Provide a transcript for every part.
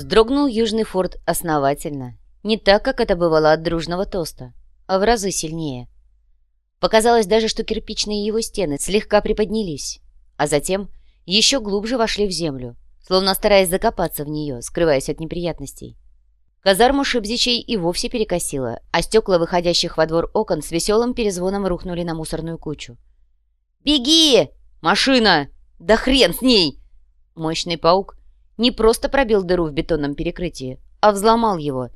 Вздрогнул Южный форт основательно. Не так, как это бывало от дружного тоста, а в разы сильнее. Показалось даже, что кирпичные его стены слегка приподнялись, а затем еще глубже вошли в землю, словно стараясь закопаться в нее, скрываясь от неприятностей. Казарму Шибзичей и вовсе перекосило, а стекла выходящих во двор окон с веселым перезвоном рухнули на мусорную кучу. «Беги! Машина! Да хрен с ней!» Мощный паук не просто пробил дыру в бетонном перекрытии, а взломал его,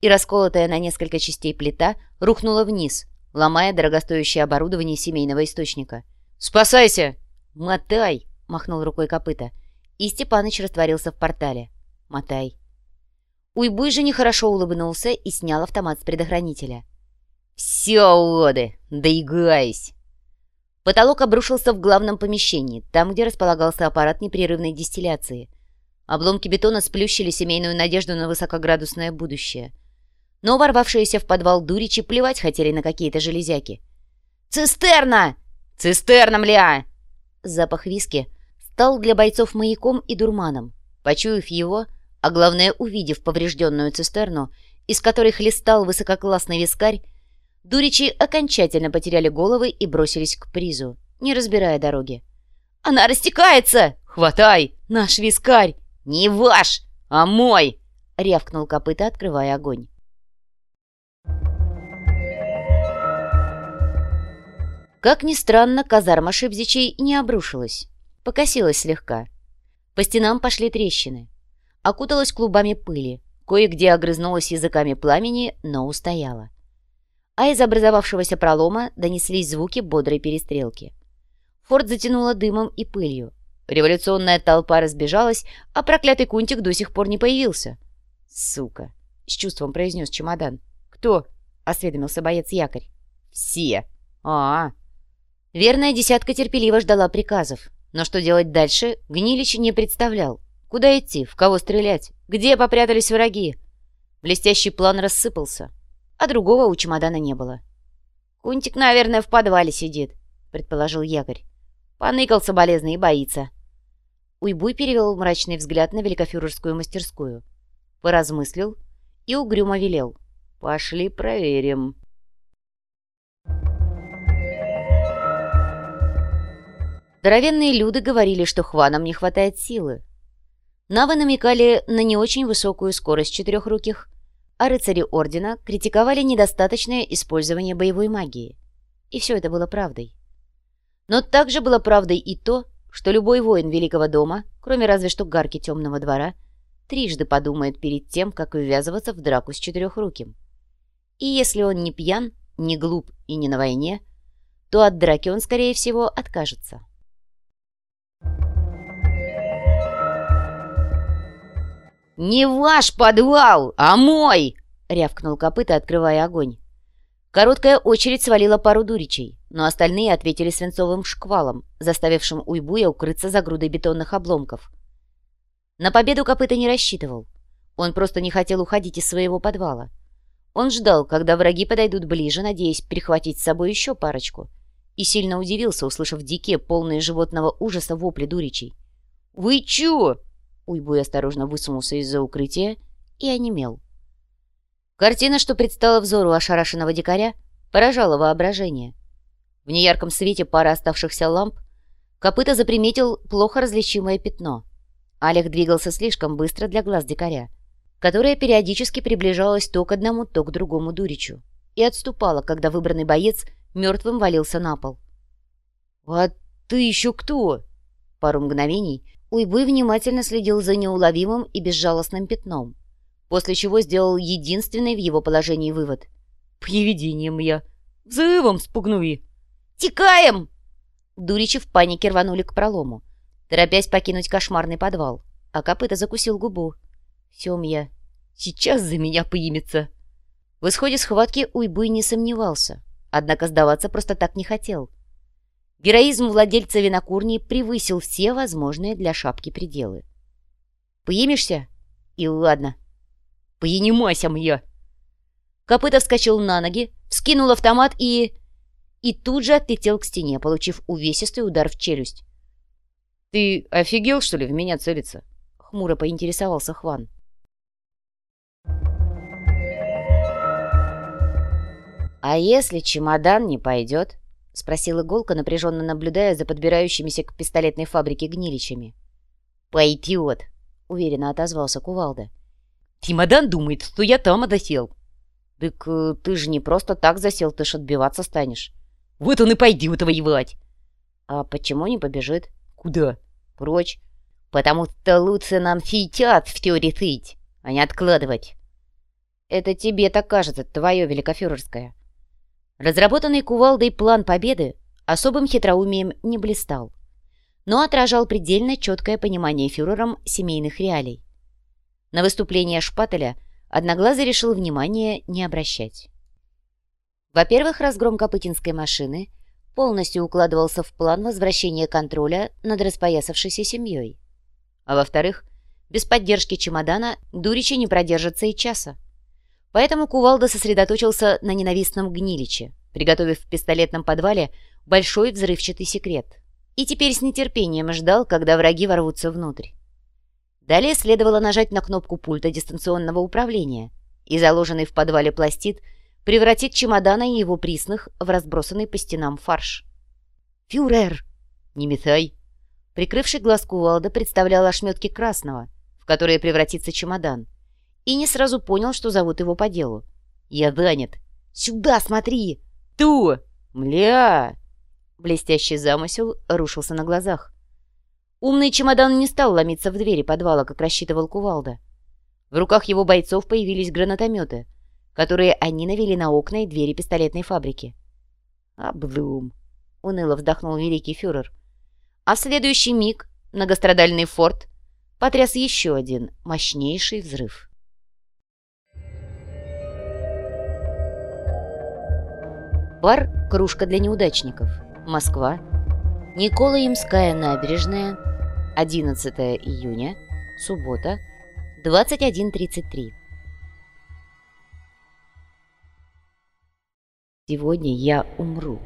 и расколотая на несколько частей плита рухнула вниз, ломая дорогостоящее оборудование семейного источника. «Спасайся!» «Мотай!» — махнул рукой копыта, и Степаныч растворился в портале. «Мотай!» Уйбуй же нехорошо улыбнулся и снял автомат с предохранителя. «Все, уроды, доиграюсь!» Потолок обрушился в главном помещении, там, где располагался аппарат непрерывной дистилляции — Обломки бетона сплющили семейную надежду на высокоградусное будущее. Но ворвавшиеся в подвал дуричи плевать хотели на какие-то железяки. «Цистерна! Цистерна, мля!» Запах виски стал для бойцов маяком и дурманом. Почуяв его, а главное увидев поврежденную цистерну, из которой хлестал высококлассный вискарь, дуричи окончательно потеряли головы и бросились к призу, не разбирая дороги. «Она растекается! Хватай! Наш вискарь!» «Не ваш, а мой!» — рявкнул копыта, открывая огонь. Как ни странно, казарма Шибзичей не обрушилась. Покосилась слегка. По стенам пошли трещины. Окуталась клубами пыли. Кое-где огрызнулась языками пламени, но устояла. А из образовавшегося пролома донеслись звуки бодрой перестрелки. Форт затянуло дымом и пылью. Революционная толпа разбежалась, а проклятый кунтик до сих пор не появился. «Сука!» — с чувством произнес чемодан. «Кто?» — осведомился боец-якорь. «Все!» а, -а, а Верная десятка терпеливо ждала приказов. Но что делать дальше, Гнилич не представлял. Куда идти, в кого стрелять, где попрятались враги? Блестящий план рассыпался, а другого у чемодана не было. «Кунтик, наверное, в подвале сидит», — предположил якорь. Поныкался болезный и боится. Уйбуй перевел мрачный взгляд на великофюрерскую мастерскую. Поразмыслил и угрюмо велел. «Пошли проверим». Здоровенные люди говорили, что хванам не хватает силы. Навы намекали на не очень высокую скорость четырехруких, а рыцари Ордена критиковали недостаточное использование боевой магии. И все это было правдой. Но также было правдой и то, что любой воин Великого дома, кроме разве что гарки Темного двора, трижды подумает перед тем, как ввязываться в драку с Четырехруким. И если он не пьян, не глуп и не на войне, то от драки он, скорее всего, откажется. «Не ваш подвал, а мой!» — рявкнул копыта, открывая огонь. Короткая очередь свалила пару дуричей, но остальные ответили свинцовым шквалом, заставившим Уйбуя укрыться за грудой бетонных обломков. На победу копыта не рассчитывал. Он просто не хотел уходить из своего подвала. Он ждал, когда враги подойдут ближе, надеясь перехватить с собой еще парочку, и сильно удивился, услышав дикие, полные животного ужаса вопли дуричей. «Вы чё?» Уйбуй осторожно высунулся из-за укрытия и онемел. Картина, что предстала взору ошарашенного дикаря, поражала воображение. В неярком свете пары оставшихся ламп копыта заприметил плохо различимое пятно. Олег двигался слишком быстро для глаз дикаря, которое периодически приближалось то к одному, то к другому дуричу, и отступало, когда выбранный боец мертвым валился на пол. «А ты еще кто?» Пару мгновений Уйбы внимательно следил за неуловимым и безжалостным пятном после чего сделал единственный в его положении вывод. «Привидением я! Взрывом спугнуви!» «Текаем!» Дуричи в панике рванули к пролому, торопясь покинуть кошмарный подвал, а копыта закусил губу. «Семья, сейчас за меня поимется!» В исходе схватки Уйбуй не сомневался, однако сдаваться просто так не хотел. Героизм владельца винокурни превысил все возможные для шапки пределы. «Поимешься? И ладно!» Понимайся мне!» Копыта вскочил на ноги, вскинул автомат и и тут же отлетел к стене, получив увесистый удар в челюсть. «Ты офигел, что ли, в меня целиться?» — хмуро поинтересовался Хван. «А если чемодан не пойдет?» — спросила Иголка, напряженно наблюдая за подбирающимися к пистолетной фабрике гниличами. «Пойдет!» — уверенно отозвался Кувалда. Чемодан думает, что я там отосел». «Так э, ты же не просто так засел, ты ж отбиваться станешь. «Вот он и пойдет воевать». «А почему не побежит?» «Куда?» «Прочь». «Потому что лучше нам сейчас все решить, а не откладывать». «Это тебе так кажется, твое великофюрерское». Разработанный кувалдой план победы особым хитроумием не блистал, но отражал предельно четкое понимание фюрером семейных реалий. На выступление Шпателя Одноглазый решил внимания не обращать. Во-первых, разгром Копытинской машины полностью укладывался в план возвращения контроля над распоясавшейся семьей. А во-вторых, без поддержки чемодана Дуричи не продержится и часа. Поэтому Кувалда сосредоточился на ненавистном гниличе, приготовив в пистолетном подвале большой взрывчатый секрет. И теперь с нетерпением ждал, когда враги ворвутся внутрь. Далее следовало нажать на кнопку пульта дистанционного управления, и заложенный в подвале пластид превратит чемодана и его присных в разбросанный по стенам фарш. «Фюрер!» «Не метай!» Прикрывший глаз кувалда представлял ошметки красного, в которые превратится чемодан, и не сразу понял, что зовут его по делу. «Я занят!» «Сюда смотри!» «Ту! Мля!» Блестящий замысел рушился на глазах. Умный чемодан не стал ломиться в двери подвала, как рассчитывал Кувалда. В руках его бойцов появились гранатометы, которые они навели на окна и двери пистолетной фабрики. «Облум!» — уныло вздохнул великий фюрер. А в следующий миг многострадальный форт потряс еще один мощнейший взрыв. Бар «Кружка для неудачников». Москва. Николаемская набережная. 11 июня. Суббота. 21.33. Сегодня я умру.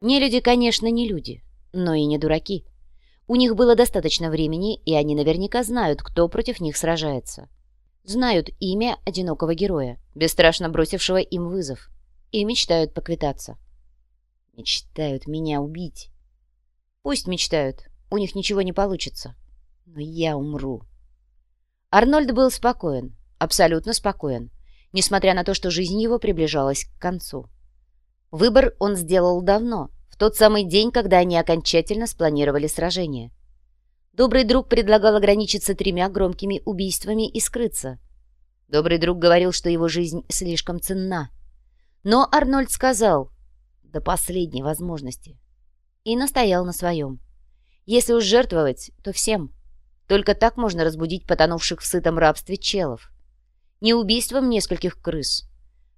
Не люди, конечно, не люди, но и не дураки. У них было достаточно времени, и они наверняка знают, кто против них сражается. Знают имя одинокого героя, бесстрашно бросившего им вызов и мечтают поквитаться. Мечтают меня убить. Пусть мечтают, у них ничего не получится. Но я умру. Арнольд был спокоен, абсолютно спокоен, несмотря на то, что жизнь его приближалась к концу. Выбор он сделал давно, в тот самый день, когда они окончательно спланировали сражение. Добрый друг предлагал ограничиться тремя громкими убийствами и скрыться. Добрый друг говорил, что его жизнь слишком ценна. Но Арнольд сказал «до последней возможности» и настоял на своем. Если уж жертвовать, то всем. Только так можно разбудить потонувших в сытом рабстве челов. Не убийством нескольких крыс,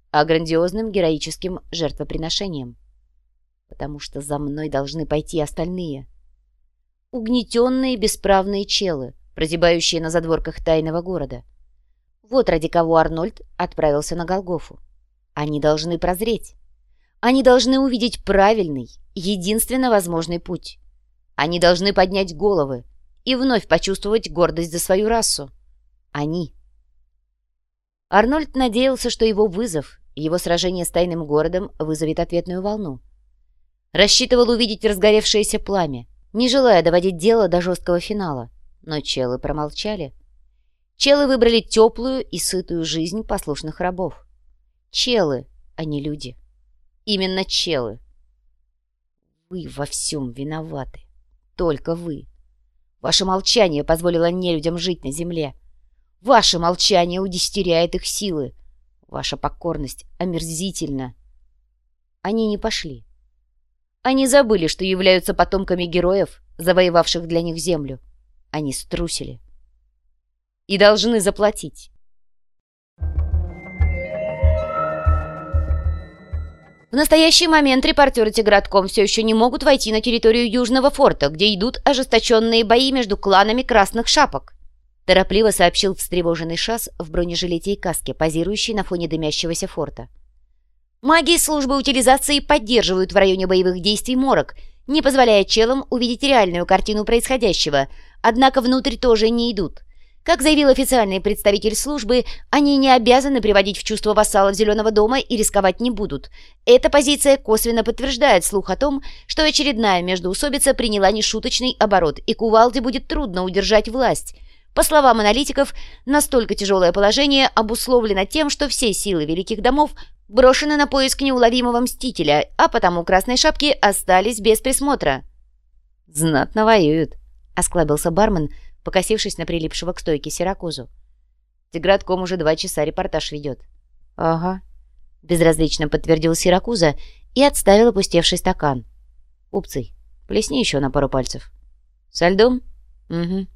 а грандиозным героическим жертвоприношением. Потому что за мной должны пойти остальные. Угнетенные бесправные челы, прозябающие на задворках тайного города. Вот ради кого Арнольд отправился на Голгофу. Они должны прозреть. Они должны увидеть правильный, единственно возможный путь. Они должны поднять головы и вновь почувствовать гордость за свою расу. Они. Арнольд надеялся, что его вызов, его сражение с тайным городом вызовет ответную волну. Рассчитывал увидеть разгоревшееся пламя, не желая доводить дело до жесткого финала. Но челы промолчали. Челы выбрали теплую и сытую жизнь послушных рабов. Челы, а не люди. Именно челы. Вы во всем виноваты. Только вы. Ваше молчание позволило нелюдям жить на земле. Ваше молчание удестеряет их силы. Ваша покорность омерзительна. Они не пошли. Они забыли, что являются потомками героев, завоевавших для них землю. Они струсили. И должны заплатить. В настоящий момент репортеры Тигратком все еще не могут войти на территорию Южного форта, где идут ожесточенные бои между кланами Красных Шапок. Торопливо сообщил встревоженный Шас в бронежилете и каске, позирующий на фоне дымящегося форта. Маги службы утилизации поддерживают в районе боевых действий морок, не позволяя челам увидеть реальную картину происходящего, однако внутрь тоже не идут. Как заявил официальный представитель службы, они не обязаны приводить в чувство вассалов Зеленого дома и рисковать не будут. Эта позиция косвенно подтверждает слух о том, что очередная междоусобица приняла нешуточный оборот, и Кувалде будет трудно удержать власть. По словам аналитиков, настолько тяжелое положение обусловлено тем, что все силы великих домов брошены на поиск неуловимого мстителя, а потому красные шапки остались без присмотра. «Знатно воюют», — осклабился бармен, — покосившись на прилипшего к стойке Сиракузу. Тигратком уже два часа репортаж ведет. «Ага», — безразлично подтвердил Сиракуза и отставил опустевший стакан. «Упций, плесни еще на пару пальцев». «Со льдом?» «Угу».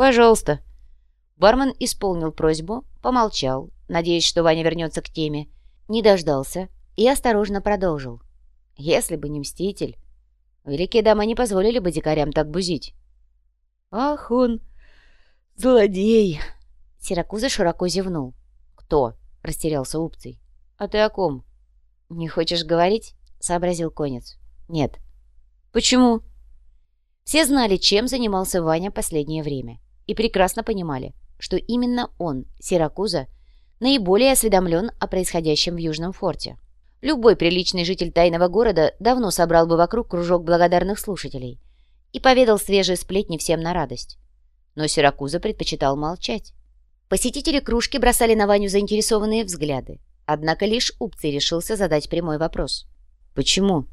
«Пожалуйста». Бармен исполнил просьбу, помолчал, надеясь, что Ваня вернется к теме, не дождался и осторожно продолжил. «Если бы не Мститель, великие дамы не позволили бы дикарям так бузить». «Ах он, злодей!» Сиракуза широко зевнул. «Кто?» — растерялся Упций. «А ты о ком?» «Не хочешь говорить?» — сообразил конец. «Нет». «Почему?» Все знали, чем занимался Ваня последнее время, и прекрасно понимали, что именно он, Сиракуза, наиболее осведомлен о происходящем в Южном форте. Любой приличный житель тайного города давно собрал бы вокруг кружок благодарных слушателей — и поведал свежие сплетни всем на радость. Но Сиракуза предпочитал молчать. Посетители кружки бросали на Ваню заинтересованные взгляды. Однако лишь Упций решился задать прямой вопрос. «Почему?»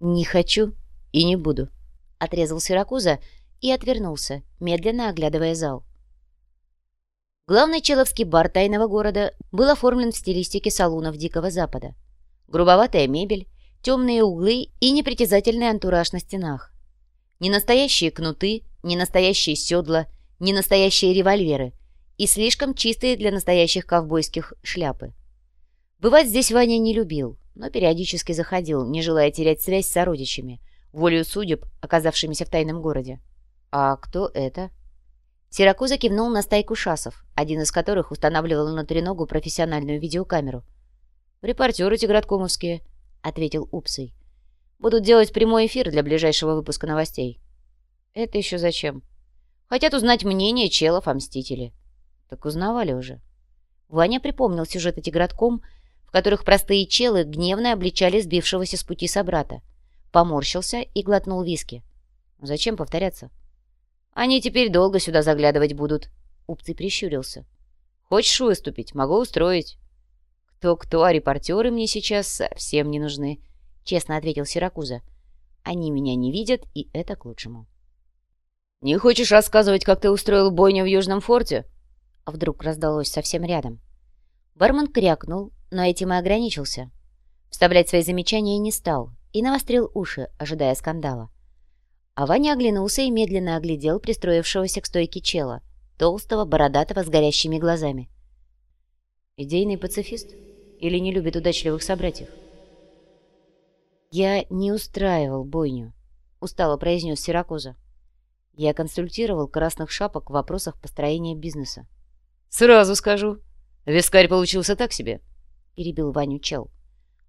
«Не хочу и не буду», — отрезал Сиракуза и отвернулся, медленно оглядывая зал. Главный человский бар тайного города был оформлен в стилистике салунов Дикого Запада. Грубоватая мебель, темные углы и непритязательный антураж на стенах. Не настоящие кнуты, не настоящие седла, не настоящие револьверы и слишком чистые для настоящих ковбойских шляпы. Бывать здесь Ваня не любил, но периодически заходил, не желая терять связь с сородичами, волею судеб, оказавшимися в тайном городе. «А кто это?» Сиракуза кивнул на стайку шасов, один из которых устанавливал на треногу профессиональную видеокамеру. «Репортеры тиграткомовские», — ответил Упсый. Будут делать прямой эфир для ближайшего выпуска новостей. Это еще зачем? Хотят узнать мнение челов о Мстителе. Так узнавали уже. Ваня припомнил сюжеты Тигратком, в которых простые челы гневно обличали сбившегося с пути собрата. Поморщился и глотнул виски. Зачем повторяться? Они теперь долго сюда заглядывать будут. Упцый прищурился. Хочешь выступить? Могу устроить. Кто-кто, а репортеры мне сейчас совсем не нужны. — честно ответил Сиракуза. «Они меня не видят, и это к лучшему». «Не хочешь рассказывать, как ты устроил бойню в Южном форте?» Вдруг раздалось совсем рядом. Бармен крякнул, но этим и ограничился. Вставлять свои замечания не стал и навострил уши, ожидая скандала. А Ваня оглянулся и медленно оглядел пристроившегося к стойке чела, толстого, бородатого, с горящими глазами. «Идейный пацифист? Или не любит удачливых собратьев?» «Я не устраивал бойню», — устало произнес Сиракуза. «Я консультировал красных шапок в вопросах построения бизнеса». «Сразу скажу. Вискарь получился так себе», — перебил Ваню чел.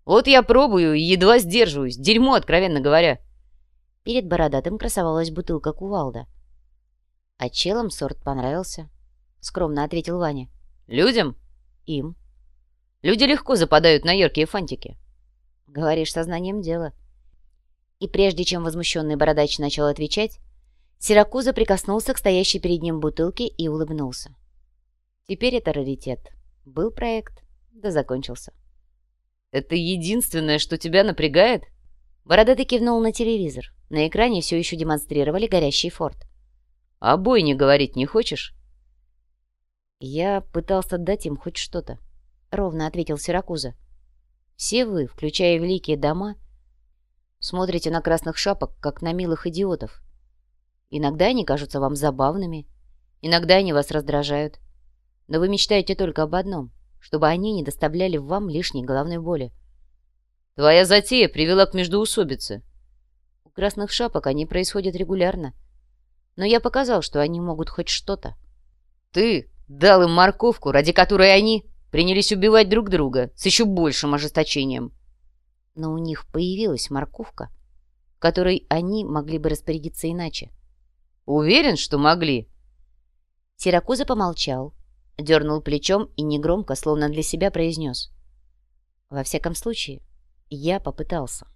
«Вот я пробую и едва сдерживаюсь. Дерьмо, откровенно говоря». Перед бородатым красовалась бутылка кувалда. «А челам сорт понравился», — скромно ответил Ваня. «Людям?» «Им». «Люди легко западают на яркие фантики». Говоришь, сознанием дела. И прежде чем возмущенный бородач начал отвечать, Сиракуза прикоснулся к стоящей перед ним бутылке и улыбнулся. Теперь это раритет. Был проект, да закончился. «Это единственное, что тебя напрягает?» Бородатый кивнул на телевизор. На экране все еще демонстрировали горящий форт. «О бойне говорить не хочешь?» «Я пытался дать им хоть что-то», — ровно ответил Сиракуза. Все вы, включая великие дома, смотрите на красных шапок, как на милых идиотов. Иногда они кажутся вам забавными, иногда они вас раздражают. Но вы мечтаете только об одном, чтобы они не доставляли вам лишней головной боли. Твоя затея привела к междоусобице. У красных шапок они происходят регулярно. Но я показал, что они могут хоть что-то. Ты дал им морковку, ради которой они принялись убивать друг друга с еще большим ожесточением. Но у них появилась морковка, которой они могли бы распорядиться иначе. Уверен, что могли? Сиракуза помолчал, дернул плечом и негромко, словно для себя, произнес. «Во всяком случае, я попытался».